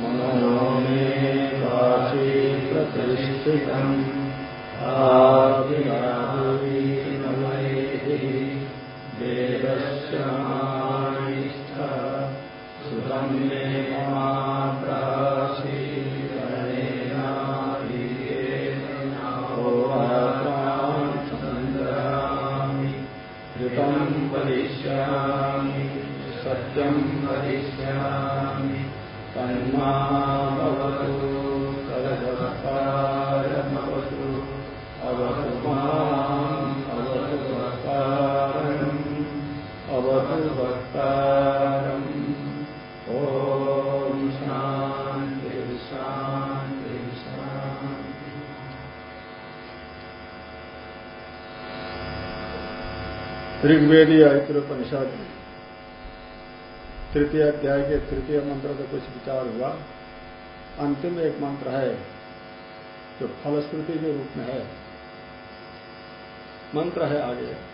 मनो मे वाचि प्रतिष्ठितम् ऋग्वेदी ऐतिरोपनिषद तृतीय अध्याय के तृतीय मंत्र का कुछ विचार हुआ। अंतिम एक मंत्र है, जो फलश्रुति के रूप में है। मंत्र है आगे।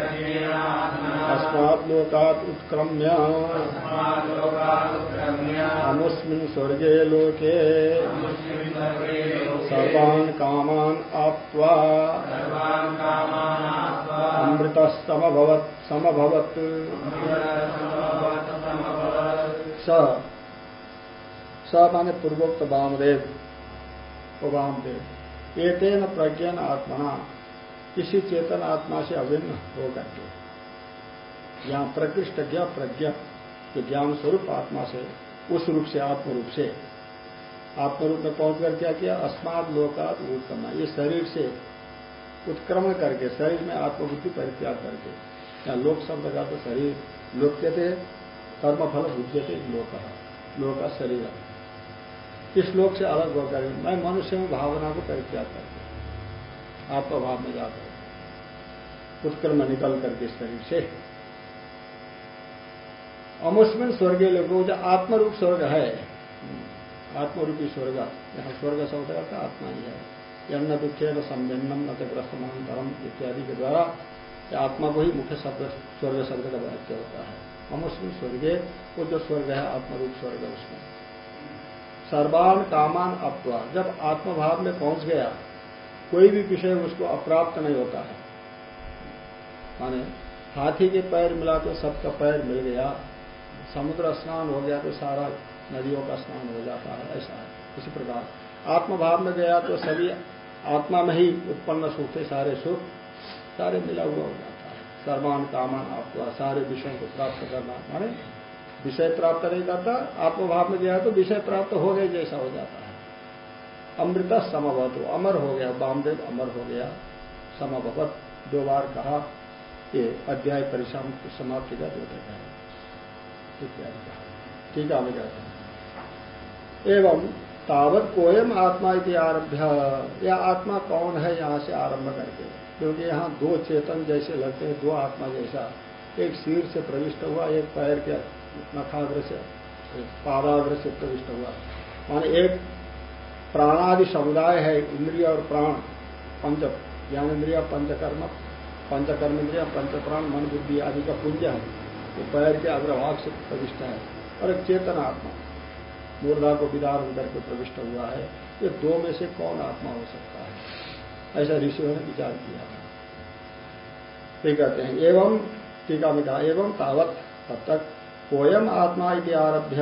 अस्मात् लोकात् उत्क्रम्य अमुस्मिन् स्वर्गे लोके। सर्वान् कामान् आप्त्वा। अमृतस्तमभवत् समभवत्। स। स माने पूर्वोक्त वामदेव। वो वामदेव। एतेन प्रज्ञान आत्मना किसी चेतन आत्मा से अभिन्न होकर के। यहाँ प्रकृष्ट ज्ञ प्रज्ञा जो ज्ञान स्वरूप आत्मा से, उस रूप से आत्म रूप से। आत्म रूप में पहुंचकर क्या किया? अस्मात लोकात उत्क्रमण ये शरीर से उत्क्रमण करके, शरीर में आत्मबुद्धि परित्याग करके। या लोक शब्द का तो शरीर लोक्य थे कर्मफल थे लोक लोक शरीर। इस लोक से अलग होकर मैं मनुष्य में भावना को परित्याग करके, आत्मभाव में जाकर। उत्क्रम निकल करके शरीर से। अमुस्मिन स्वर्गीय लोगों जो आत्मरूप स्वर्ग है, आत्मरूपी स्वर्ग, यहाँ स्वर्ग शब्द का आत्मा ही है। यन्न दुखे न संजन्नम न प्रसमांतरम इत्यादि के द्वारा आत्मा को ही मुख्य शब्द, स्वर्ग शब्द का वाक्य होता है। अमुस्मिन स्वर्गीय, वो जो स्वर्ग है, आत्मरूप स्वर्ग उसमें। सर्वान कामान अपवा, जब आत्मभाव में पहुँच गया, कोई भी विषय उसको अप्राप्त नहीं होता है। माने हाथी के पैर मिला तो सबका पैर मिल गया समुद्र स्नान हो गया तो सारा नदियों का स्नान हो जाता है, ऐसा है, इसी प्रकार। आत्मभाव में गया तो सभी आत्मा में ही उत्पन्न सुख थे, सारे सुख, सारे मिला हुआ हो जाता है। सर्वान कामान आपका सारे विषयों को प्राप्त करना, माने विषय प्राप्त नहीं करता, आत्मभाव में गया तो विषय प्राप्त हो गए जैसा हो जाता है। अमृत समभवत, अमर हो गया वामदेव अमर हो गया, समभवत, दो बार कहा, ये अध्याय परिश्रम समाप्ति का है। इत्यादि। कहा ठीक है कहते हैं। एवं तावत कोयम आत्मा इति आरभ्य। यह आत्मा कौन है? यहाँ से आरंभ करके। क्योंकि यहाँ दो चेतन जैसे लगते हैं, दो आत्मा जैसा। एक सिर से प्रविष्ट हुआ, एक पैर के नखाग्र से, पादाग्र से प्रविष्ट हुआ। माने एक प्राणादि समुदाय है, इंद्रिय और प्राण, पंच ज्ञान इंद्रिया पंचकर्म पंचकर्म इंद्रिया पंच प्राण मन, बुद्धि आदि का पुंज है। वो पैर के अग्रभाग से प्रविष्ट है और एक चेतन आत्मा, मूर्धा को विदारण करके प्रविष्ट हुआ है। ये दो में से कौन आत्मा हो सकता है? ऐसा ऋषियों ने विचार किया ये कहते हैं, एवं टीका में कहा, एवं तावत तब तक कोयम आत्मा इति आरभ्य।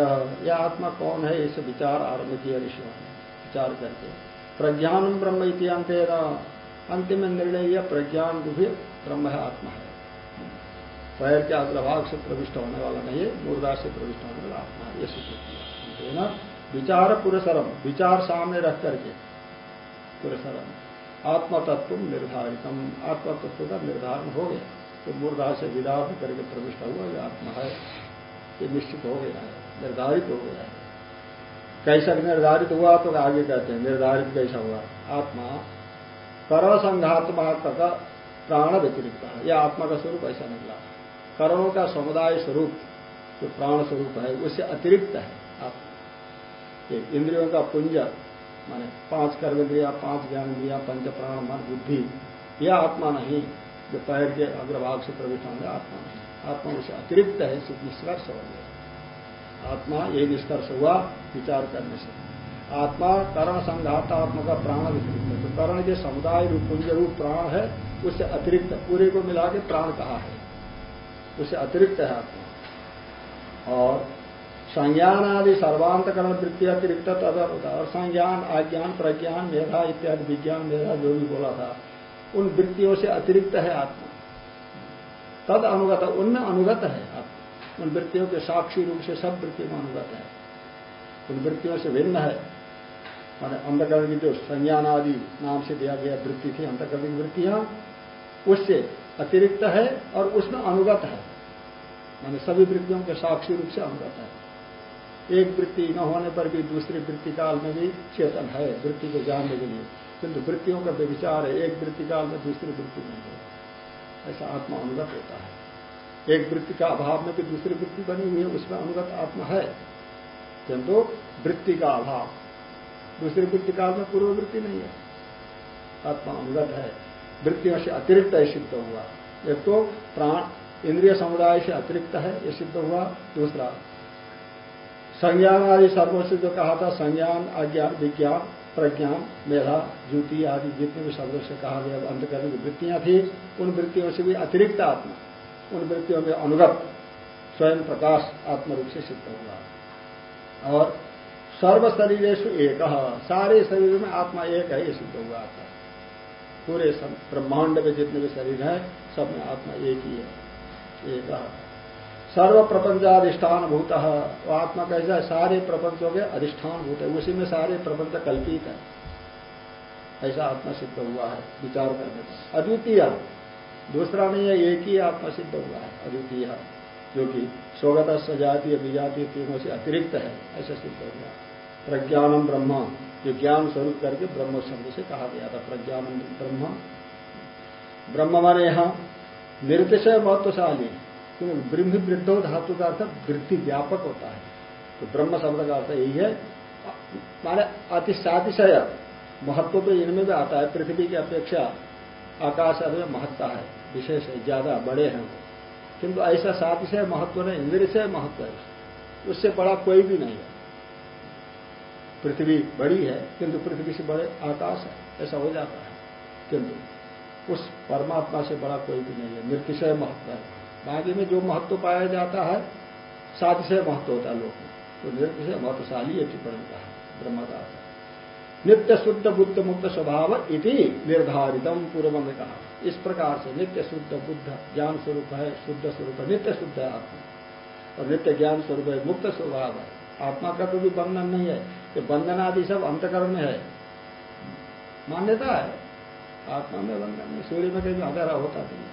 यह आत्मा कौन है? इसे विचार आरंभ किया ऋषियों ने। विचार करके, प्रज्ञान ब्रह्म इति अंतेरा अंतिम निर्णय यह प्रज्ञान भी ब्रह्म है, आत्मा है। पैर के अग्रभाग से प्रविष्ट होने वाला नहीं है मुर्दा से प्रविष्ट होने वाला आत्मा ये किया ना, विचार पुरसरम, विचार सामने रख करके पुरसरम। आत्म तत्व निर्धारितम आत्म तत्व का निर्धारण हो गया। तो मूर्धा से विदा करके प्रविष्ट हुआ यह आत्मा है, ये निश्चित हो गया है, निर्धारित हो गया है। कैसा निर्धारित हुआ तो आगे कहते हैं, निर्धारित कैसा हुआ? आत्मा कर्ण संघात्मक का प्राण व्यतिरिक्त यह आत्मा का स्वरूप ऐसा निकला। कर्णों का समुदाय स्वरूप, जो प्राण स्वरूप है उससे अतिरिक्त है। आत्मा इंद्रियों का पुंज, माने पाँच कर्मेंद्रिया, पाँच ज्ञान इंद्रिया पंच प्राण, मन, बुद्धि यह आत्मा नहीं, जो पैर के अग्रभाग से प्रविष्ट होंगे आत्मा नहीं। आत्मा उससे अतिरिक्त है सिर्फ़ निष्कर्ष हो गया। आत्मा ये निष्कर्ष हुआ विचार करने से। आत्मा कर्ण संघातात्मा का प्राण व्यतिरिक्त है। तो कर्ण के समुदाय रूप, पुंज रूप, प्राण है उससे अतिरिक्त, पूरे को मिला के प्राण कहा है। उससे अतिरिक्त है आत्मा। और संज्ञान आदि सर्वांतकरण वृत्ति अतिरिक्त तदर होता और संज्ञान, आज्ञान, प्रज्ञान, मेधा इत्यादि, विज्ञान, मेधा जो भी बोला था, उन वृत्तियों से अतिरिक्त है आत्मा। तद अनुगत उनमें अनुगत है आत्मा। उन वृत्तियों के साक्षी रूप से सब वृत्तियों में अनुगत है। उन वृत्तियों से भिन्न है। मान अंधकरण की जो संज्ञान आदि नाम से दिया गया वृत्ति थी, अंतकरण की वृत्तियाँ, उससे अतिरिक्त है और उसमें अनुगत है। माने सभी वृत्तियों के साक्षी रूप से अनुगत है। एक वृत्ति न होने पर भी दूसरी वृत्ति काल में भी चेतन है, वृत्ति को जानने के लिए। किंतु वृत्तियों का विचार है, एक वृत्ति काल में दूसरी वृत्ति नहीं है। ऐसा आत्मा अनुगत होता है। एक वृत्ति का अभाव में भी दूसरी वृत्ति बनी हुई है, उसमें अनुगत आत्मा है। किंतु वृत्ति का अभाव, दूसरी वृत्ति काल में पूर्व वृत्ति नहीं है। आत्मा अनुगत है। वृत्तियों से अतिरिक्त है सिद्ध हुआ। एक तो प्राण इंद्रिय समुदाय से अतिरिक्त है यह सिद्ध हुआ दूसरा। संज्ञान आदि सर्वोच्च जो कहा था, संज्ञान, अज्ञान, विज्ञान, प्रज्ञान, मेधा, ज्योति आदि जितने भी शब्दों से कहा गया, अंतकरण की वृत्तियाँ थी, उन वृत्तियों से भी अतिरिक्त आत्मा, उन वृत्तियों में अनुगत, स्वयं प्रकाश, आत्म रूप से सिद्ध हुआ। और सर्व शरीरेश एक, सारे शरीर में आत्मा एक है, ये सिद्ध हुआ आता पूरे ब्रह्मांड में जितने भी शरीर हैं, सब में आत्मा एक ही है। एक सर्व प्रपंचाधिष्ठान भूत वो आत्मा कैसा है? सारे प्रपंचों के अधिष्ठान भूत है। उसी में सारे प्रपंच कल्पित है। ऐसा आत्मा सिद्ध हुआ है। विचार करने पर अद्वितीय। दूसरा नहीं है, एक ही आत्मा सिद्ध हुआ है। अद्वितीय। जो कि स्वगत सजातीय विजातीय तीनों से अतिरिक्त है, ऐसा सिद्ध हुआ प्रज्ञानम ब्रह्म। जो ज्ञान स्वरूप करके ब्रह्म शब्द से कहा गया था। प्रज्ञानम ब्रह्म। ब्रह्म माने यहाँ निर्तिशय महत्वशाली क्योंकि ब्रह्म वृद्धो धातु का अर्थ वृद्धि व्यापक होता है। तो ब्रह्म शब्द का अर्थ यही है। माने अतिशातिशय महत्व तो इनमें भी आता है। पृथ्वी की अपेक्षा आकाश में महत्ता है। विशेष है, ज़्यादा बड़े हैं किंतु ऐसा सातिशय महत्व नहीं इंद्र से महत्व है। उससे बड़ा कोई भी नहीं है। पृथ्वी बड़ी है, किंतु पृथ्वी से बड़े आकाश है। ऐसा हो जाता है। किंतु उस परमात्मा से बड़ा कोई भी नहीं है। निर्तिशय महत्व है। बाकी में जो महत्व पाया जाता है, सातिशय महत्व होता है लोग में। तो निर्तिशय महत्वशाली है टिप्पणी का है ब्रह्मदा नित्य शुद्ध बुद्ध मुक्त स्वभाव इति निर्धारितम पूर्व में कहा। इस प्रकार से नित्य शुद्ध बुद्ध ज्ञान स्वरूप है, शुद्ध स्वरूप है, नित्य शुद्ध है आत्मा। और नित्य ज्ञान स्वरूप है, मुक्त स्वभाव है। आत्मा का तो भी बंधन नहीं है कि बंधन आदि सब अंतकरण में है। मान्यता है। आत्मा में बंधन नहीं सूर्य में कहीं अंधेरा होता नहीं।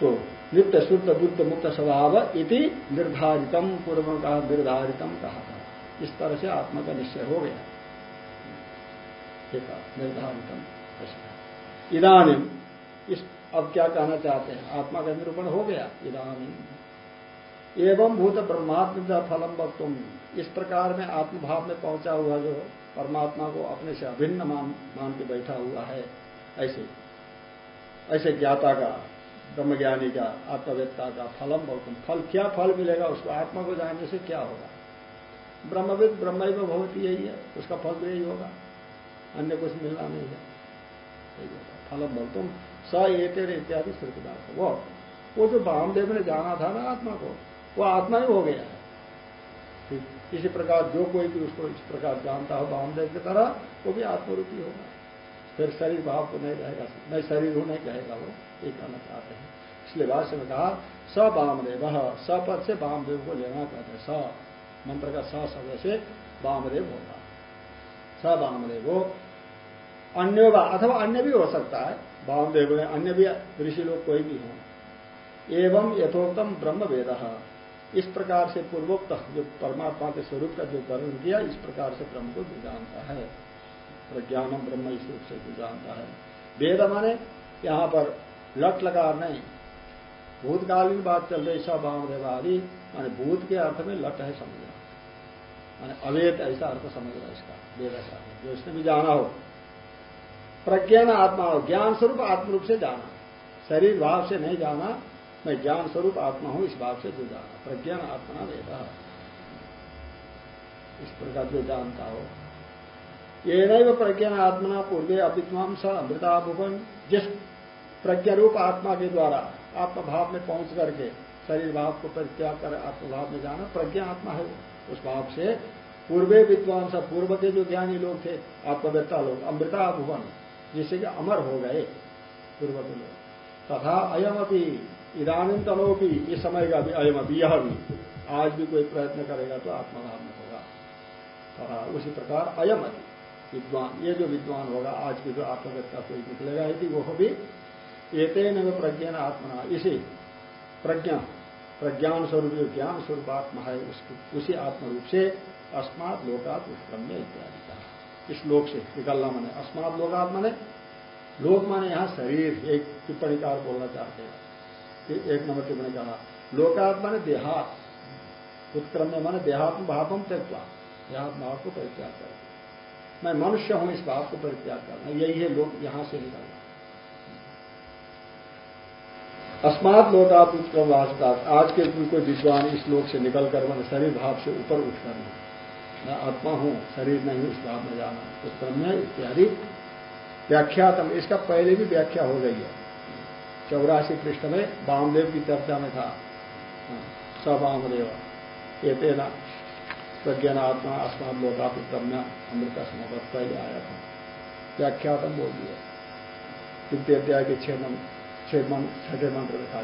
तो नित्य शुद्ध, बुद्ध मुक्त स्वभाव इति निर्धारितम, पूर्व का निर्धारितम कहा था। इस तरह से आत्मा का निश्चय हो गया। निर्धारितम इधानी इस, अब क्या कहना चाहते हैं? आत्मा का निरूपण हो गया। इधानी एवं भूत ब्रह्मात्म फलम वक्तुम। इस प्रकार में आत्मभाव में पहुँचा हुआ जो परमात्मा को अपने से अभिन्न मान मान के बैठा हुआ है। ऐसे ऐसे ज्ञाता का, ब्रह्मज्ञानी का, आत्मवेत्ता का फलम बहुतम फल, क्या फल मिलेगा उसको? आत्मा को जानने से क्या होगा? ब्रह्मविद ब्रह्म में बहुत यही है, उसका फल तो यही होगा। अन्य कुछ मिलना नहीं है। फलम बहुतम स एतेर इत्यादि श्रुतिदार वो वो जो वामदेव ने जाना था ना आत्मा को, वो आत्मा ही हो गया। इसी प्रकार जो कोई भी उसको इस प्रकार जानता हो वामदेव की तरह, वो भी आत्मरूपी होगा। फिर शरीर भाव को नहीं रहेगा। मैं शरीर हूँ, नहीं कहेगा वो। ये कहना चाहते हैं। इसलिए भाष्य में कहा स वामदेव स पद से वामदेव को लेना कहते हैं। स, मंत्र का स शब्द से वामदेव होगा। स वामदेव अन्य अथवा अन्य भी हो सकता है। वामदेव में अन्य भी ऋषि लोग कोई भी हो। एवं यथोक्तम ब्रह्म वेद इस प्रकार से पूर्वोक्त जो परमात्मा के स्वरूप का जो वर्णन किया, इस प्रकार से ब्रह्म को जानता है। प्रज्ञानम ब्रह्म इस रूप से जानता है। वेद माने, यहाँ पर लट लगा नहीं। भूतकालीन बात चल रही, सब वामदेव आदि माने भूत के अर्थ में लट है समझना। माने अवेद ऐसा अर्थ समझ रहा इसका, वेद ऐसा जो इसने भी जाना हो। प्रज्ञान आत्मा हो, ज्ञान स्वरूप आत्मरूप से जाना। शरीर भाव से नहीं जाना, मैं ज्ञान स्वरूप आत्मा हूँ, इस भाव से जो जाना प्रज्ञान आत्मा वेद इस प्रकार जो जानता हो। ये नहीं प्रज्ञान आत्मना पूर्वे अविद्वांस अमृता भुवन जिस प्रज्ञा रूप आत्मा के द्वारा आत्मभाव में पहुँच करके शरीर भाव को परित्याग कर आत्मभाव में जाना प्रज्ञा आत्मा है। उस भाव से पूर्वे विद्वांस, पूर्व के जो ज्ञानी लोग थे, आत्मवेत्ता लोग अमृता भुवन जिससे कि अमर हो गए पूर्व के लोग। तथा अयम अपनी इधानीम तनोपी इस समय का भी अयम अभी यह भी आज भी कोई प्रयत्न करेगा तो आत्मभाव में होगा। तथा उसी प्रकार अयम अति विद्वान। ये जो विद्वान होगा, आज की जो आत्मवेत्ता कोई निकलेगा यदि वो भी एते न प्रज्ञान आत्मा इसी प्रज्ञा, प्रज्ञान स्वरूप, जो ज्ञान स्वरूप आत्मा है, उसकी, उसी आत्म रूप से अस्मात लोकात उत्क्रम्य इत्यादि का। इस लोक से निकलना मने अस्मात लोकात लोक माने यहाँ शरीर, एक टिप्पणीकार बोलना चाहते हैं। एक नंबर टिप्पणी कहा, लोकात्मा ने देहात उत्क्रम में माने देहात्म भावम त्यक्वा देहात्म भाव को परित्याग कर मैं मनुष्य हूँ, इस भाव को परित्याग करना। यही है लोग यहाँ से निकलना। अस्मात लोकात उत्क्रम वासता आज के कोई विद्वान इस लोक से निकलकर मैंने शरीर भाव से ऊपर उठ करना मैं आत्मा हूँ, शरीर नहीं, उस भाव में जाना। उत्क्रम में इत्यादि। व्याख्यातम, इसका पहले भी व्याख्या हो गई है। चौरासी पृष्ठ में वामदेव की चर्चा में था। स वामदेव ये तेना प्रज्ञान आत्मा अस्मात लोकात उत्क्रम्य अमृत समवत पहले आया था। व्याख्यातम बोल दिया तृतीय अध्याय के छह छठे मंत्र में था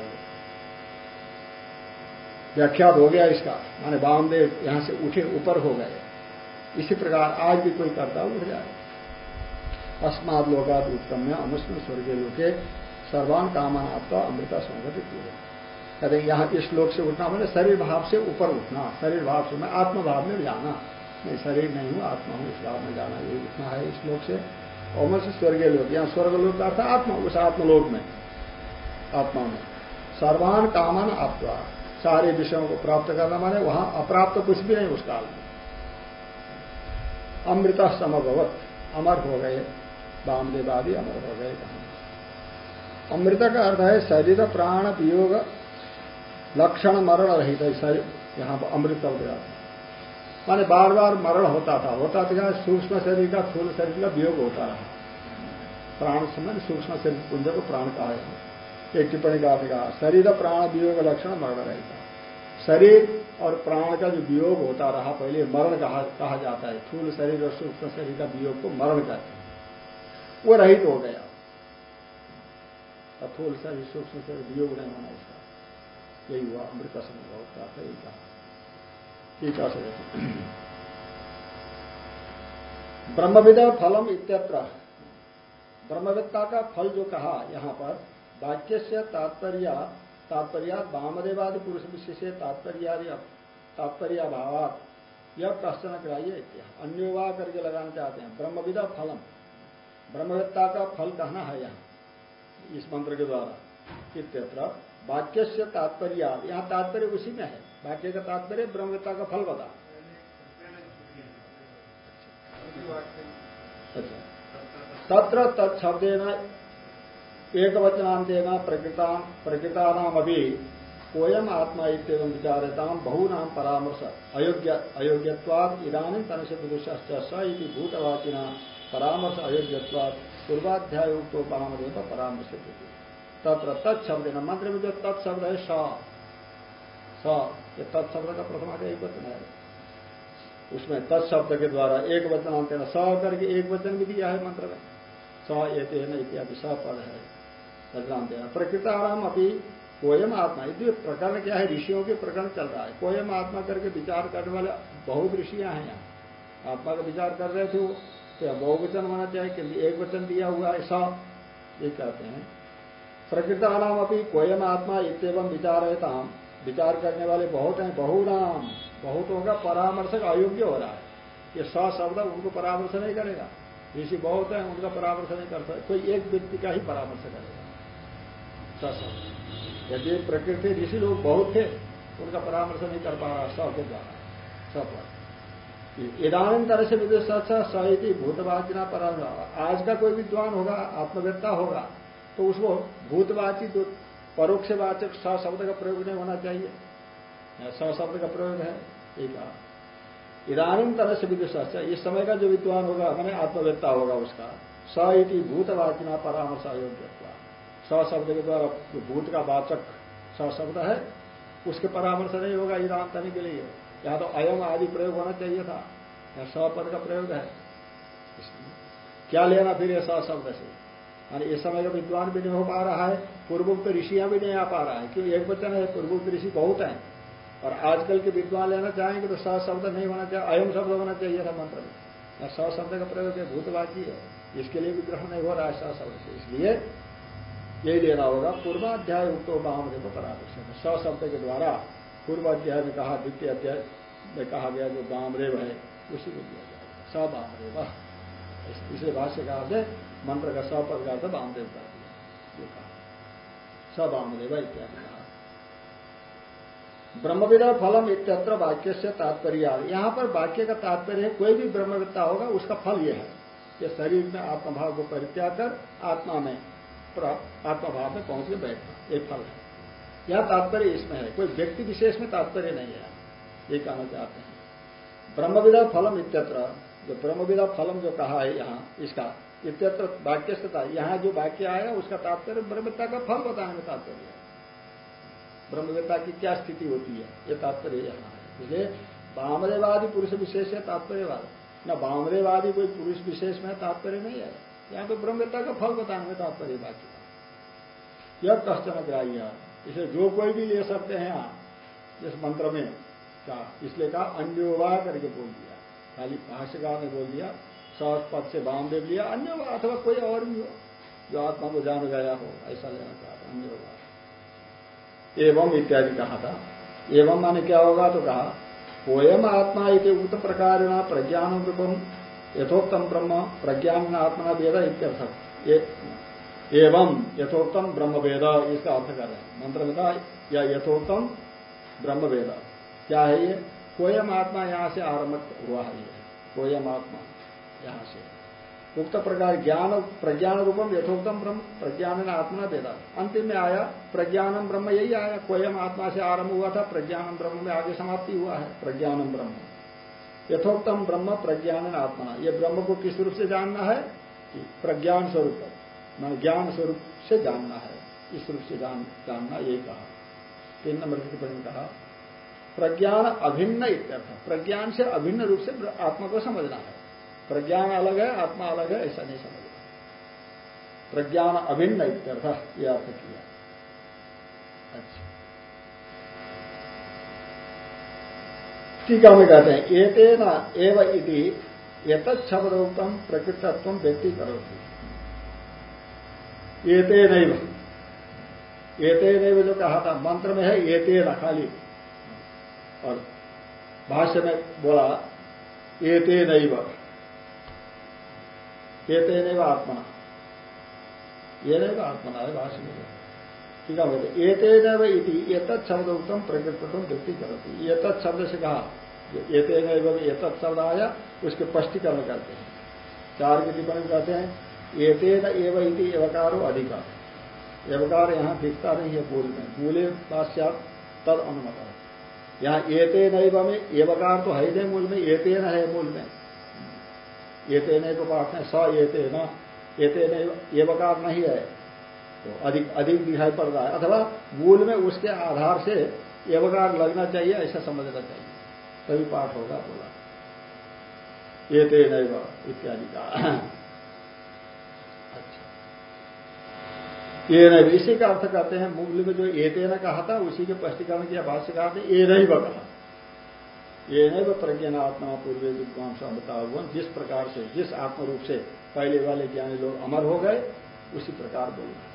व्याख्यात हो गया इसका। माने वामदेव यहाँ से उठे, ऊपर हो गए। इसी प्रकार आज भी कोई करता उठ जाए। अस्माद लोकात उत्तम में अमुष्म स्वर्गीय लोके सर्वान कामान आपका अमृता संगठित हुआ कहते यहाँ इस श्लोक से उठना मैंने शरीर भाव से ऊपर उठना, शरीर भाव से मैं आत्मभाव में जाना। मैं शरीर नहीं हूँ, आत्मा हूँ, इस भाव में जाना ये उठना है इस श्लोक से। और से स्वर्गीय लोक, यहाँ स्वर्ग लोक का अर्थ आत्मा, उस आत्मलोक में, आत्मा में। सर्वान कामन आपका सारे विषयों को प्राप्त करना माने वहाँ अप्राप्त कुछ भी नहीं उस काल में। अमृत समभवत, अमर हो गए वामदेवादी अमर हो गए कहा। अमृत का अर्थ है शरीर प्राण वियोग लक्षण मरण रहित शरीर यहाँ पर अमृत हो गया। माने बार बार मरण होता था होता था सूक्ष्म शरीर का स्थूल शरीर का वियोग होता रहा। प्राण समय सूक्ष्म शरीर पुंज को प्राण कहा है। एक टिप्पणी का कहा शरीर प्राण वियोग लक्षण मरण रहेगा शरीर और प्राण का जो वियोग होता रहा पहले मरण कहा, कहा जाता है। थूल शरीर और सूक्ष्म शरीर का वियोग को मरण कहते हैं। वो रहित हो गया। अथूल शरीर सूक्ष्म शरीर वियोग नहीं होना इसका। यही हुआ, अमृत समय होता था, यही कहा ब्रह्मविद फलम इत्यत्र। ब्रह्मविद्ता का फल जो कहा यहाँ पर वाक्य से तात्पर्य तात्पर्य वामदेवादि पुरुष विशेष से तात्पर्य तात्पर्य भावात यह प्रश्न ग्राह्य अन्योवा करके लगाना चाहते हैं। ब्रह्मविदा फलम। ब्रह्मवेत्ता का फल कहना है यहाँ। इस मंत्र के द्वारा इत्यत्र वाक्य से तात्पर्य, यहाँ तात्पर्य उसी में है। वाक्य का तात्पर्य ब्रह्मवेत्ता का फल बता तत्र तत्शब्देन एक वचनांतेना प्रकृता प्रकृता नाम अभी कोयम आत्मा इतम विचारता बहु नाम परामर्श, अयोग्य अयोग्यवाद इधानी तन से विदुषी भूतवाचिना, परामर्श अयोग्यवाद पूर्वाध्यायोक्तो परामदेव परामर्श तत्र तत्शब्द न मंत्र में जो तत्शब्द है स। स, ये तत्शब्द का प्रथम एक वचन है। उसमें तत्शब्द के द्वारा एक वचनांत स करके एक वचन भी दिया है मंत्र में। स एक इत्यादि स पद है। देना प्रकृताराम अभी कोयम आत्मा। यदि प्रकरण क्या है, ऋषियों के प्रकरण चल रहा है। कोयम आत्मा करके विचार करने वाले बहुत ऋषियाँ हैं यहाँ। आत्मा का विचार कर रहे थे वो। तो बहुवचन होना चाहिए कि एक वचन दिया हुआ है सब ये कहते हैं। प्रकृतानाम अपनी कोयम आत्मा इतम विचार है ताम विचार करने वाले बहुत हैं, बहुनाम। बहुतों का परामर्शक अयोग्य हो रहा है। ये स शब्द उनको परामर्श नहीं करेगा। ऋषि बहुत है, उनका परामर्श नहीं कर सकता कोई एक व्यक्ति का ही परामर्श करेगा। स यदि प्रकृति ऋषि लोग बहुत थे, उनका परामर्श नहीं कर पा रहा, स के द्वारा। सब इधानी तरह से विदेश सहित भूतवाचिना परामर्श आज का कोई विद्वान होगा, आत्मवेत्ता होगा तो उसको भूतवाची परोक्ष वाचक स शब्द का प्रयोग नहीं होना चाहिए। स शब्द का प्रयोग है एक तरह से विदुष इस समय का जो विद्वान होगा, मैंने आत्मवेत्ता होगा उसका। स इति भूतवाचिना परामर्श अयोग्य स शब्द के द्वारा भूत का वाचक स शब्द है, उसके परामर्श नहीं होगा ईरान करने के लिए। या तो अयम आदि प्रयोग होना चाहिए था। या सपद का प्रयोग है। क्या लेना फिर ये स शब्द से? यानी इस समय का विद्वान भी नहीं हो पा रहा है, पूर्वोक्त ऋषियाँ भी नहीं आ पा रहा है। क्यों एक वचन है पूर्वोक्त ऋषि बहुत है। और आजकल के विद्वान लेना चाहेंगे तो स शब्द नहीं होना चाहिए, अयम शब्द होना चाहिए था मंत्र में। स शब्द का प्रयोग है भूतवाची है। इसके लिए भी ग्रहण नहीं हो रहा है स शब्द से। इसलिए यही लेना होगा। पूर्वाध्याय उक्त वामदेव को परामर्श स शब्द के द्वारा पूर्व अध्याय में कहा द्वितीय अध्याय में कहा गया जो वामदेव है, उसी को दिया जाएगा। स वामदेव इसलिए भाष्यकार ने मंत्र का स पद का अर्थ वामदेव कर दिया ये कहा। स वामदेव इत्यादि कहा। ब्रह्मविदा फलम इत्यत्र वाक्य से तात्पर्य। यहाँ पर वाक्य का तात्पर्य है, कोई भी ब्रह्मविद्ता होगा, उसका फल यह है। कि शरीर में आत्मभाव को परित्याग कर, आत्मा में आत्मभाव में पहुँच के बैठना एक फल है। यह तात्पर्य इसमें है, कोई व्यक्ति विशेष में तात्पर्य नहीं है, ये कहना चाहते हैं। ब्रह्मविदा फलम इत्यत्र, जो ब्रह्मविदा फलम जो कहा है यहाँ, इसका इत्यत्र वाक्य से यहाँ जो वाक्य आया उसका तात्पर्य ब्रह्मविद्ता का फल बताने में तात्पर्य है। ब्रह्मवेत्ता की क्या स्थिति होती है, ये तात्पर्य यहाँ है। इसलिए वामदेवादी पुरुष विशेष है, तात्पर्यवाद। न वामदेवादी कोई पुरुष विशेष में तात्पर्य नहीं है, यहाँ तो ब्रह्मवेत्ता का फल बताने में तात्पर्य बाकी यह कष्टन ग्राह्य इसे जो कोई भी ले सकते हैं आप इस मंत्र में क्या इसलिए कहा अन्योवा करके बोल दिया। खाली भाष्यकार ने बोल दिया सहस पद से वामदेव लिया अन्य अथवा कोई और भी हो, जो आत्मा को जान गया हो, ऐसा लेना चाहता अन्योवा एवं इत्यादि कहा था। एवं माने क्या होगा तो कहा, पोयम आत्मा इति उक्त प्रकार प्रज्ञान रूपम यथोक्तम ब्रह्म, प्रज्ञान आत्मा वेद इत्यर्थ। एवं यथोक्तम ब्रह्म वेद इसका अर्थ कर रहे हैं। मंत्र बता या यथोक्तम ब्रह्म वेद क्या है ये? कोयम आत्मा यहाँ से आरंभ हुआ है ये। कोयम आत्मा यहाँ से। उक्त प्रकार ज्ञान, प्रज्ञान रूपम यथोक्तम ब्रह्म प्रज्ञान आत्मा वेदा अंतिम में आया प्रज्ञानम ब्रह्म यही आया। कोयम आत्मा से आरंभ हुआ था प्रज्ञानम ब्रह्म में आगे समाप्ति हुआ है। प्रज्ञानम ब्रह्म। यथोक्तम ब्रह्म प्रज्ञान आत्मा ये ब्रह्म को किस रूप से जानना है? कि प्रज्ञान स्वरूप। मान ज्ञान स्वरूप से जानना है। इस रूप से जान, जानना यही कहा। तीन नंबर की टिप्पणी कहा, प्रज्ञान अभिन्न इत्यर्थ। प्रज्ञान से अभिन्न रूप से आत्मा को समझना है। प्रज्ञान अलग है, आत्मा अलग है, ऐसा नहीं समझना। प्रज्ञान अभिन्न इत्यर्थ यह अर्थ किया। अच्छा। टीका में कहते हैं एते न एव इति एतच्छब्दोक्तम प्रकृतत्व व्यक्ति करोगी एते नैव। एते नैव जो कहा था, मंत्र में है, एते न खाली। और भाष्य में बोला, एते नैव। एते नहीं आत्मा। ये नहीं आत्मना है भाष्य में। ठीक है बोलते एते नव इति, एतत् शब्द उत्तम प्रकृतम व्यक्ति करती। ये शब्द से कहा एते नव, एतत् शब्द आया, उसके स्पष्टीकरण करते हैं। चार की टिप्पणी कहते हैं। एते न एव इति एवकारो अधिकार एवकार यहाँ दिखता नहीं है मूल में मूले पाश्चात तद अनुमत यहाँ एते नैव में एवकार तो है नहीं मूल में एते न है मूल में। ये तेने को पाठ है स ये तेने ये बकार नहीं है। तो अधिक अधिक दिखाई पड़ रहा है। अथवा मूल में उसके आधार से एवकार लगना चाहिए, ऐसा समझना चाहिए। तभी पाठ होगा बोला। ये तेन इत्यादि का। ये नहीं इसी का अर्थ करते हैं, मूल में जो ये तेना कहा था, उसी के स्पष्टीकरण किया भाष्यकार ने ये नहीं कहा ये नहीं वो प्रज्ञानात्मा पूर्व विद्वांस बताओ जिस प्रकार से, जिस आत्म रूप से पहले वाले ज्ञानी लोग अमर हो गए, उसी प्रकार बोलना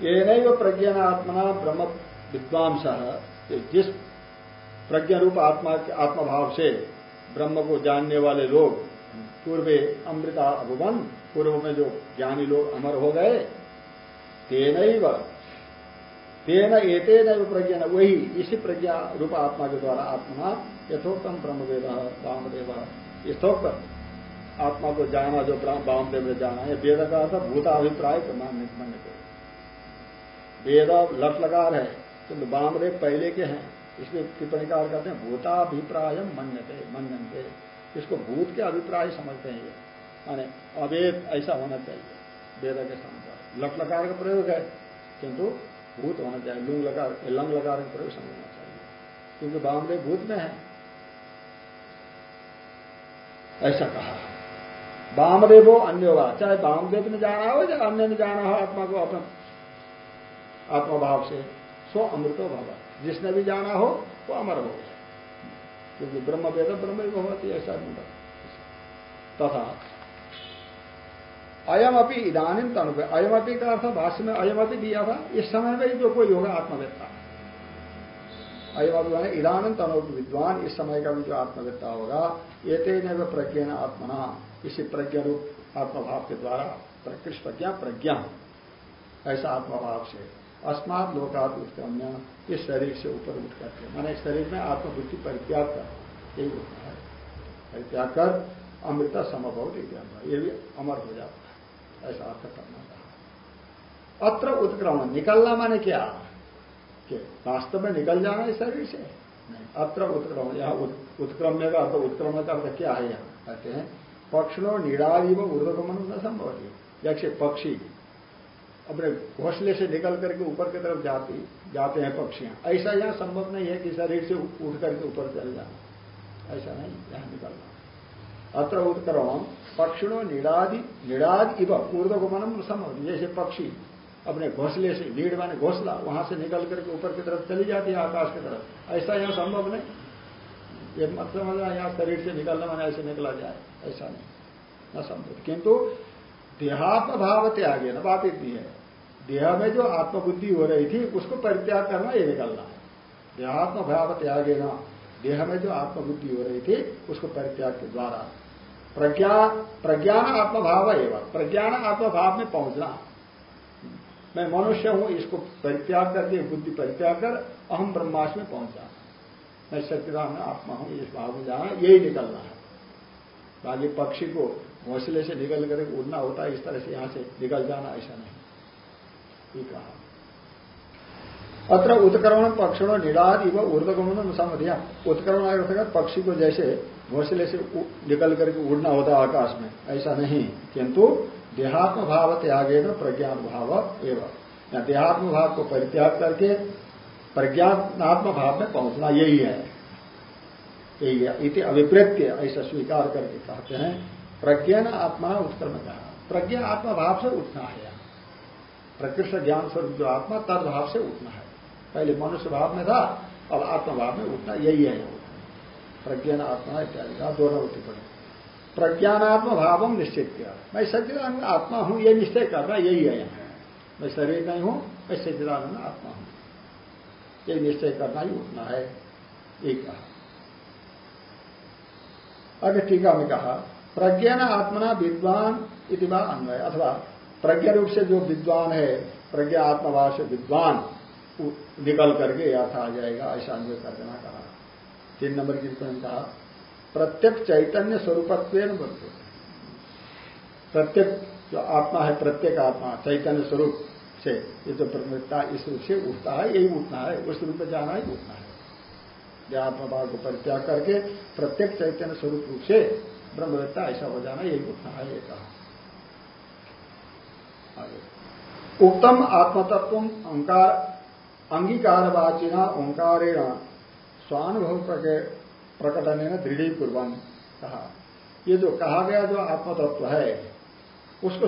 ये नहीं वो प्रज्ञानात्मना ब्रह्म विद्वांस जिस प्रज्ञा रूप आत्मा आत्मभाव से ब्रह्म को जानने वाले लोग पूर्वे अमृता अभुवन पूर्व में जो ज्ञानी लोग अमर हो गए, तेन तेन एतेन प्रज्ञा वही इसी प्रज्ञा रूप आत्मा के द्वारा आत्मा यथोक्तम ब्रह्मवेद, वामदेव। यथोक्त आत्मा को जाना, जो वामदेव ने जाना है, वेद का अर्थ भूताभिप्राय प्रमाण मान्य वेद लट है, किंतु तो वामदेव पहले के हैं, इसलिए टिप्पणीकार कहते हैं, भूताभिप्राय मन्यते मनते इसको भूत के अभिप्राय समझते हैं ये। माने अवेद ऐसा होना चाहिए वेद के सामने लट लकार का प्रयोग है। किंतु भूत होना चाहिए लुंग लकार लंग लकार का प्रयोग समझना चाहिए। क्योंकि वामदेव भूत में है। ऐसा कहा। वामदेवो अन्य होगा। चाहे वामदेव ने जाना हो या अन्य ने जाना हो आत्मा को अपना आत्मभाव से सो अमृतो भव। जिसने भी जाना हो वो अमर हो गया। क्योंकि ब्रह्म वेद ब्रह्म ही भगवती ऐसा तथा अयम अपनी इधानीम तनु अयम अपी का अर्थ भाष्य में अयम अपी दिया था, इस समय में जो कोई होगा आत्मवेत्ता अयम अपी इधानंद तनु विद्वान, इस समय का भी जो आत्मवेत्ता होगा ये तेन प्रज्ञा आत्मना। इसी प्रज्ञा रूप, आत्मभाव के द्वारा प्रकृष्ट प्रज्ञा प्रज्ञा। ऐसा आत्मभाव से। अस्मात लोकात उत्क्रम्य, इस शरीर से ऊपर उठ करके। मैंने शरीर में आत्मबुद्धि परित्याग कर। यही होता है। परित्याग कर अमृता समभव ये भी अमर हो जाता है। ऐसा अर्थ करना था। अत्र उत्क्रमण निकलना माने क्या? कि वास्तव में निकल जाना है शरीर से। नहीं। अत्र उत्क्रमण यहाँ उत्क्रम्य का अर्थ उत्क्रमण का अर्थ क्या है यहाँ? कहते हैं पक्षिणों निड़ादी व ऊर्धगमन न संभव जैसे पक्षी अपने घोसले से निकल करके ऊपर की तरफ़ जाती जाते हैं पक्षियाँ। ऐसा यहाँ संभव नहीं है कि शरीर से उठ करके ऊपर चले जाना ऐसा नहीं यहाँ निकलना। अत्र उत्क्रमण पक्षिणों निड़ादि, निड़ाद इव ऊर्धगमनम संभव जैसे पक्षी अपने घोसले से, नीड माने घोसला, वहाँ से निकल करके ऊपर की तरफ़ चली जाती है, आकाश की तरफ़। ऐसा यहाँ संभव नहीं। ये मत समझना, यहाँ शरीर से निकलना माने ऐसे निकला जाए। ऐसा नहीं। न संभव। किंतु देहात्म भाव त्यागे ना बात इतनी है। देह में जो आत्मबुद्धि हो रही थी, उसको परित्याग करना, ये निकलना है। देहात्म भाव त्यागे ना। देह में जो आत्मबुद्धि हो रही थी, उसको परित्याग के द्वारा प्रज्ञा प्रज्ञान आत्मभाव एवं। प्रज्ञान आत्मभाव में पहुँचना। मैं मनुष्य हूँ, इसको परित्याग करके बुद्धि परित्याग कर अहम ब्रह्माश में पहुँच। जाना मैं सत्यराम में आत्मा हूँ, इस भाव में जाना, यही निकलना है। बाकी पक्षी को घोंसले से निकल कर उड़ना होता है, इस तरह से यहाँ से निकल जाना ऐसा नहीं। कहा। अत्र उत्क्रमण पक्षिणों निडाद इव ऊर्धगमन समझिया उत्क्रमण पक्षी को जैसे घोंसले से निकल करके उड़ना होता आकाश में, ऐसा नहीं। किंतु देहात्म भाव त्यागे न प्रज्ञान भाव एवं। या देहात्म भाव को परित्याग करके प्रज्ञात्म भाव में पहुँचना यही है। यही है। इति अभिप्रेत्य, ऐसा स्वीकार करके कहते हैं। प्रज्ञा न आत्मा उत्क्रम कहा प्रज्ञा आत्मा भाव से उठना है प्रकृष्ट ज्ञान स्वरूप जो आत्मा तदभाव से उठना है। पहले मनुष्य भाव में था, अब आत्मभाव में उठना यही है प्रज्ञान आत्मा इत्यादि। का दोनों टिप्पणी प्रज्ञानात्म भाव निश्चित किया। मैं सच्चिदानंद आत्मा हूँ यह निश्चय करना यही है यहाँ। मैं शरीर नहीं हूँ, मैं सच्चिदानंद आत्मा हूँ। ये निश्चय करना ही उठना है एक कहा। अगर टीका में कहा, प्रज्ञान आत्मना विद्वान इतिमा अन्वय। अथवा प्रज्ञा रूप से जो विद्वान है, प्रज्ञा आत्मभाव से विद्वान निकल करके अर्थ आ जाएगा, ऐसा अन्वय कर देना कहा। तीन नंबर की कहा, प्रत्येक चैतन्य स्वरूपत्व बोलते प्रत्येक जो आत्मा है, प्रत्येक आत्मा, चैतन्य स्वरूप से, ये जो प्रतिनिधिता इस रूप से उठता है, यही उठना है, उस रूप में जाना ही, उठना है। आत्मभाव को परित्याग करके प्रत्येक चैतन्य स्वरूप रूप से ब्रह्मवेत्ता ऐसा हो जाना, यही उठना है, ये कहा। उत्तम आत्मतत्व अंकार अंगीकार वाचिना ओंकारेण स्वानुभव प्रकटन दृढ़ी पूर्वन कहा। ये जो कहा गया जो आत्मतत्व है, उसको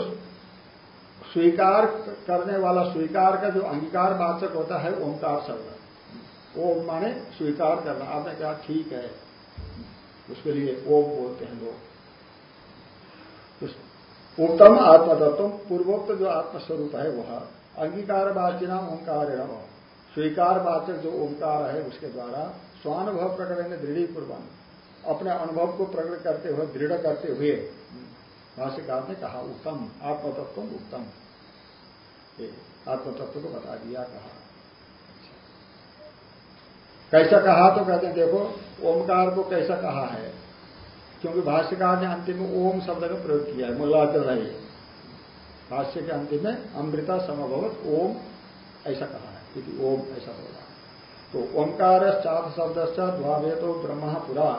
स्वीकार करने वाला, स्वीकार का जो अंगीकार वाचक होता है, ओंकार शब्द। ओम माने स्वीकार करना। आपने कहा, ठीक है। उसके लिए ओम बोलते हैं लोग। उत्तम आत्मतत्व, पूर्वोक्त जो आत्मस्वरूप है वह। अंगीकार वाचिना ओंकार स्वीकार वाचक जो ओंकार है, उसके द्वारा स्वानुभव प्रकरण दृढ़ी पूर्वन अपने अनुभव को प्रकट करते हुए, दृढ़ करते हुए भाष्यकार ने कहा, उत्तम, आत्मतत्व उत्तम। आत्मतत्व को बता दिया, कहा। कैसा कहा तो कहते हैं, देखो, ओमकार को कैसा कहा है? क्योंकि भाष्यकार ने अंतिम में ओम शब्द का प्रयोग किया है, मूलाचल रहे भाष्य के अंतिम में अमृता समभवत ओम ऐसा कहा है क्योंकि ओम ऐसा बोला। तो ओंकार चाथ शब्द द्वावे तो ब्रह्म पुरा।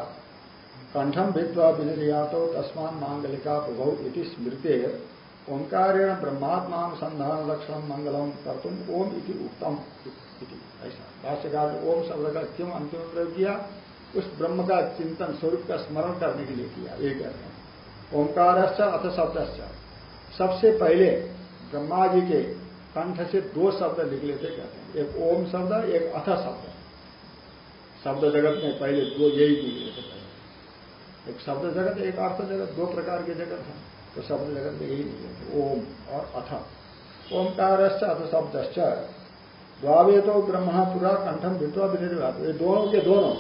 कंठम भित्वा विनिर्या तो तस्मान मांगलिका प्रभु इति स्मृति ओंकारेण ब्रह्मात्मा संधान लक्षण मंगलम कर्तुम ओम इति उत्तम ऐसा। भाष्यकार ओम शब्द का क्यों अंतिम प्रयोग किया? उस ब्रह्म का चिंतन स्वरूप का स्मरण करने के लिए किया। ये कहते हैं। ओंकार अथ शब्द सबसे पहले ब्रह्मा जी के कंठ से दो शब्द निकले थे कहते हैं। एक ओम शब्द, एक अथ शब्द। शब्द जगत में पहले दो यही निकले थे पहले। एक शब्द जगत, एक अर्थ जगत, दो प्रकार के जगत हैं। तो शब्द जगत में यही निकले थे ओम और अथ। ओंकार अथ शब्द द्वावे तो ब्रह्मा पूरा कंठम भित्वा विनिर्वात। ये दोनों के दोनों।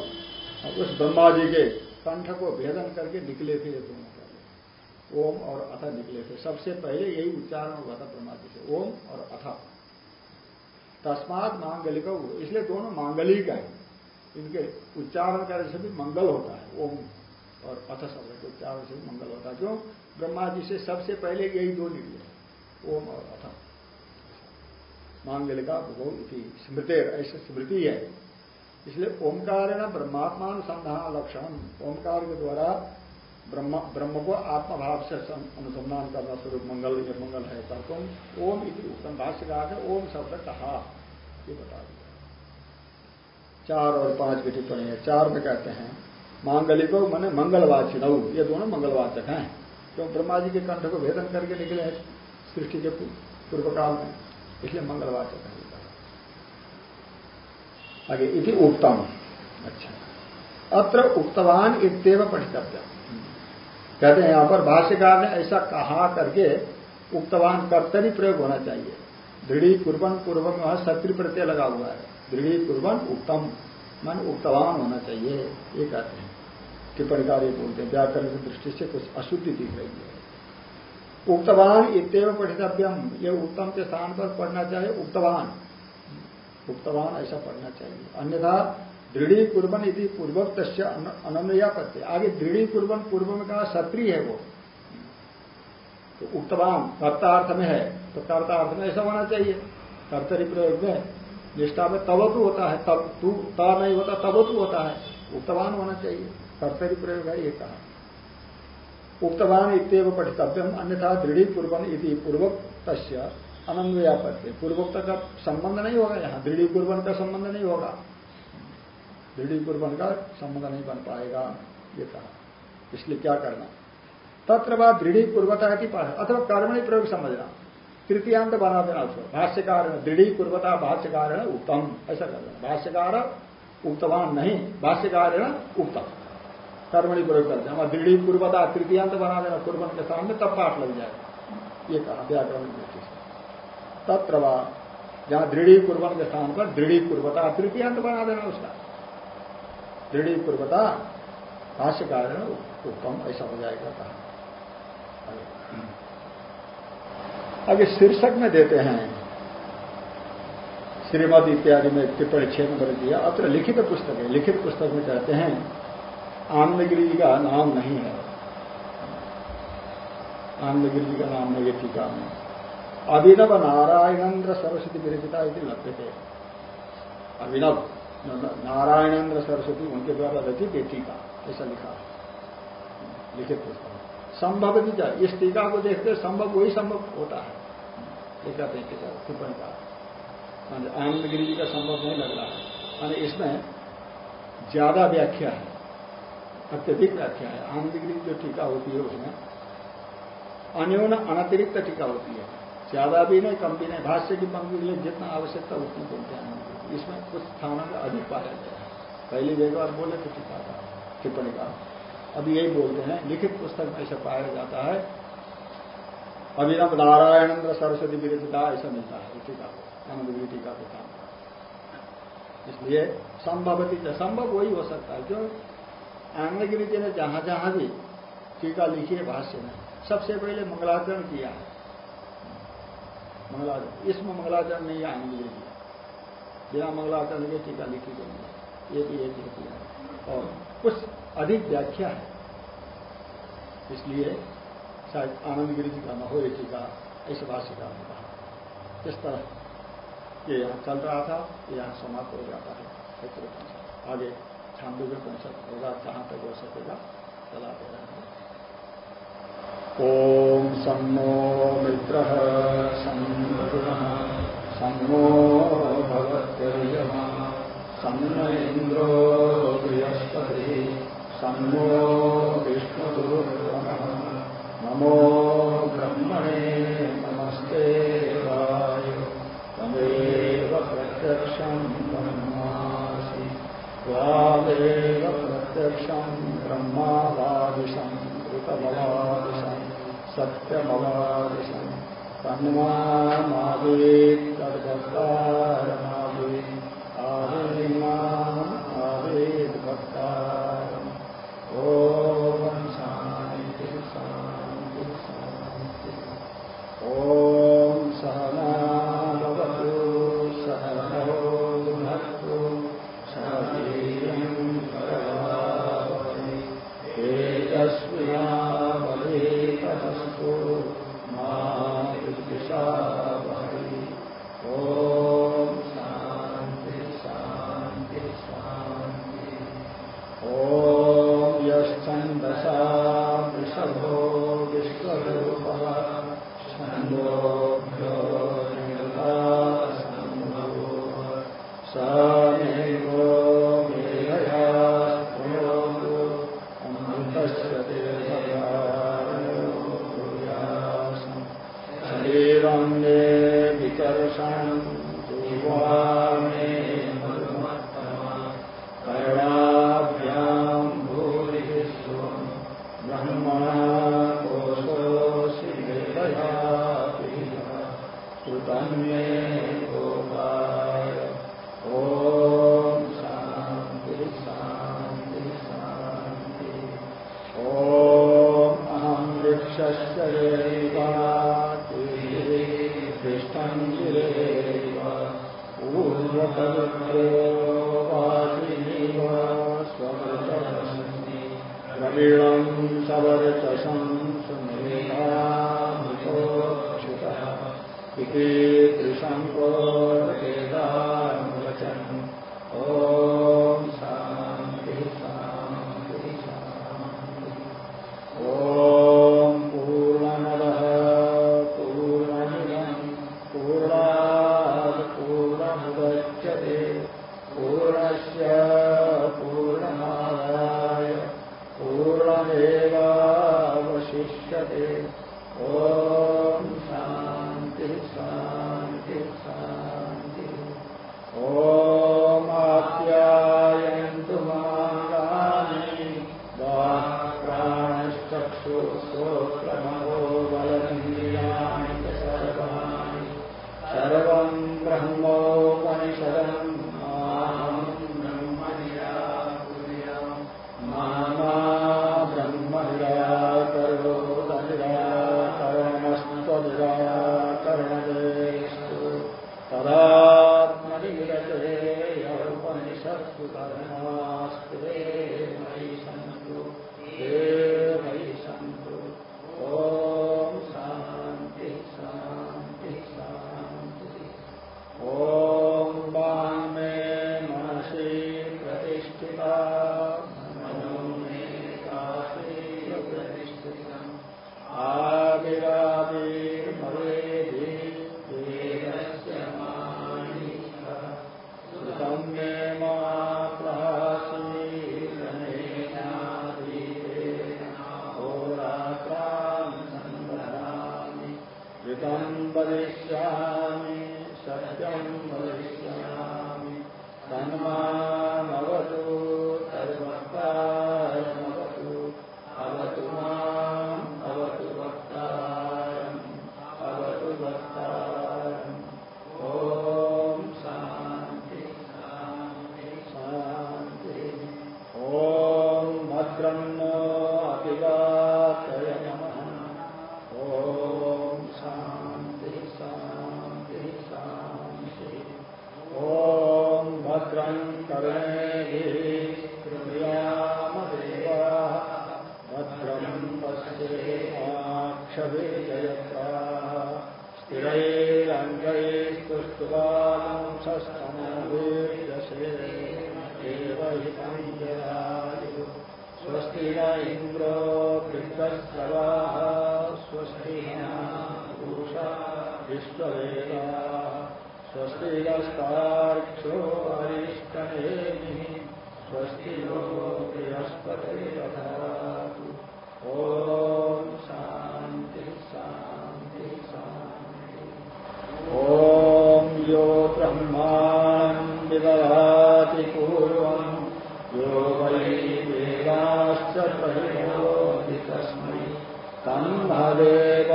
उस ब्रह्मा जी के कंठ को भेदन करके निकले थे ये दोनों ओम और अथ निकले थे। सबसे पहले यही उच्चारण हुआ था ब्रह्मा जी से। ओम और अथ। तस्मात मांगलिक इसलिए दोनों मांगलिक है। इनके उच्चारण करने से भी मंगल होता है। ओम और अथ शब्द के उच्चारण से भी मंगल होता है। क्यों? ब्रह्मा जी से सबसे पहले यही दो निकले। ओम और अथ मांगलिका इति। स्मृति ऐसी स्मृति है। इसलिए ओंकार है ना लक्षण। ओंकार के द्वारा ब्रह्म ब्रह्म को आत्मभाव से अनुसंधान करना स्वरूप मंगल ये मंगल है तुम ओम उत्तम भाष्य कहा है ओम शब्द कहा। ये बता दिया। चार और पाँच की टिप्पणी है। चार में कहते हैं, मांगलिको मैंने मंगलवाची नऊ ये दोनों मंगलवाचक हैं। क्यों? ब्रह्मा जी के कंठ को भेदन करके निकले हैं सृष्टि के पूर्व काल में। इसलिए मंगलवाचक है आगे, इति उत्तम अच्छा। अत्र उक्तवान इतव पठितव्य कहते हैं, यहाँ पर भाष्यकार ने ऐसा कहा करके उक्तवान कर्तरी प्रयोग होना चाहिए। दृढ़ी कुर्बन पूर्वक वहाँ सत्री प्रत्यय लगा हुआ है। दृढ़ी कुर्बन उत्तम मन उक्तवान होना चाहिए, ये कहते हैं। टिप्पणीकार ये बोलते हैं, व्याकरण की दृष्टि से कुछ अशुद्धि दिख रही है। उक्तवान इतव पठितव्यम। ये उत्तम के स्थान पर पढ़ना चाहिए, उक्तवान। उक्तवान ऐसा पढ़ना चाहिए। अन्यथा दृढ़ी कुर्बन यदि पूर्वक तस्य अनन्या पत्य आगे दृढ़ी कुर्बन पूर्व में कहा सत्री है वो। तो उक्तवान कर्तार्थ में है। तो कर्तार्थ में ऐसा होना चाहिए। कर्तरी प्रयोग में निष्ठा में तब तवतु होता है। तब तू, त नहीं होता, तवतु होता है। उक्तवान होना चाहिए। कर्तरी प्रयोग है ये कहा। उक्तवान इतव पठितव्यम, अन्यथा दृढ़ी पूर्वन यदि पूर्वक तस्य अनन्वयापत्य पूर्वोक्त का संबंध नहीं होगा यहाँ। दृढ़ी पूर्वन का संबंध नहीं होगा। दृढ़ी पूर्वन का संबंध नहीं बन पाएगा, ये कहा। इसलिए क्या करना? तत्र बाद दृढ़ी पूर्वता की अथवा कर्मणी प्रयोग समझना। तृतीयांत बना देना उसको। भाष्यकार दृढ़ी पूर्वता भाष्यकार उत्तम ऐसा कर देना। भाष्यकार उक्तवान नहीं भाष्यकार उत्तम कर्मणी प्रयोग कर हैं दृढ़ी पूर्वता तृतीयांत बना देना पूर्वन के सामने तब पाठ लग जाएगा। ये कहा, व्याकरण दृष्टि से। तत्र जहाँ दृढ़ी पूर्वन के स्थान पर दृढ़ी पूर्वता तृतीयांत बना देना उसका। दृढ़ी पूर्वता भाष्य कारण उत्तम, ऐसा हो जाएगा कहा। आगे शीर्षक में देते हैं। श्रीमद इत्यादि में टिप्पणी छह नंबर दिया, अत्र लिखित पुस्तक है। लिखित पुस्तक में कहते हैं, आनंदगिरी जी का नाम नहीं है। आनंदगिरी जी का नाम नहीं है टीका में। अभिनव नारायणेन्द्र सरस्वती विरचिता लभ्य थे अभिनव। नारायणेन्द्र सरस्वती, उनके द्वारा रचित ये टीका, ऐसा लिखा लिखित पुस्तक संभव भी जाए इस टीका को देखते संभव, वही संभव होता है। टीका देखते हैं टिप्पणी का। आनंद गिरी जी का संभव नहीं लग रहा है। मानी इसमें ज़्यादा व्याख्या है, अत्यधिक व्याख्या है। आनंद गिरी जो टीका होती है उसमें, अन्योन अनतिरिक्त टीका होती है। ज़्यादा भी नहीं, कम भी नहीं, भाष्य की पंक्ति जितना आवश्यकता उतनी बोलते हैं इसमें कुछ स्थानों में अधिक पाया गया है। पहले एक बार बोले तो टीका था टिप्पणी का। अभी यही बोलते हैं, लिखित पुस्तक में ऐसा पाया जाता है। अभिनव नारायणेन्द्र सरस्वती विरचिता, ऐसा मिलता है। टीका को आनंद टीका के काम इसलिए संभवती संभव वही हो सकता है, क्यों? आनंदगिरी जी ने जहाँ जहाँ भी टीका लिखी है भाष्य में। सबसे पहले मंगलाचरण किया है। मंगलाचरण, इसमें मंगलाचरण नहीं है, आनंदगिरी जी बिना मंगलाचरण के टीका लिखी गई है ये भी एक किया है और कुछ अधिक व्याख्या है। इसलिए शायद आनंदगिरी जी का न हो ये टीका ऐसे भाष्यकार ने कहा इस तरह ये यहाँ चल रहा था, ये यहाँ समाप्त हो जाता है। आगे छांदो के पंचक होगा कहाँ तक हो सकेगा चलाते रहेंगे ॐ सन्नो मित्रः सन्नः सन्नो भगवत्यर्यमा सन्न इन्द्रो बृहस्पतिः सन्नो विष्णुरुक्रमः नमो ब्रह्मणे नमस्ते वाय तमेव प्रत्यक्षम् ब्रह्मासि त्वामेव प्रत्यक्षम् ब्रह्मावादिशम् ऋतमवादिशम् सत्यमवादिशम् तन्मावेत् तद्भक्तारमावेत् आवेन्नाम् आवेत् भक्तारम् ॐ ब्रह्मणा Anima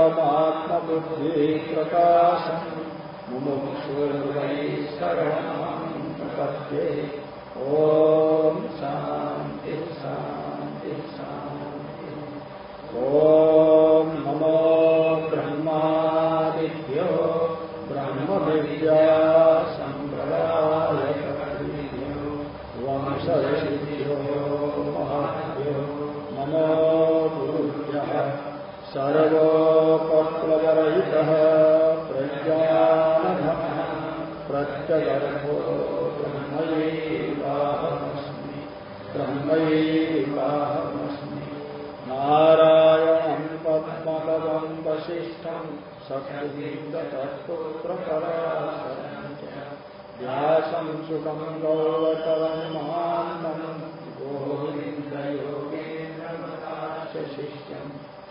तन्मदेवमात्मबुद्धिप्रकाशम् मुमुक्षुर्वै शरणम् प्रपद्ये। ॐ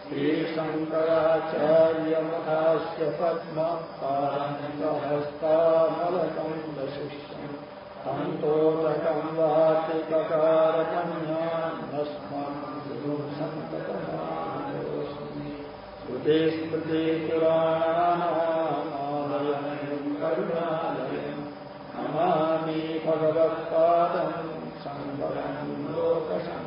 श्रीशङ्कराचार्यमठास्य पद्मपारन्तहस्तामलकम् वशिष्यम् तन्तोदकम् वातिककारमन्यान्नस्मद्गुरुसन्ततमानोऽस्मि श्रुते स्मृतिपुराणानामालयम् करुणालयम् नमामि भगवत्पादम् शङ्करम् लोकशङ्करम्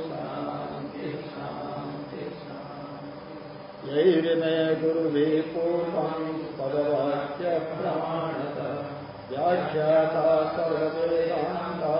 यैरिमे गुरुभिः पूर्वं पदवाक्यप्रमाणत व्याख्याता सर्ववेदान्ता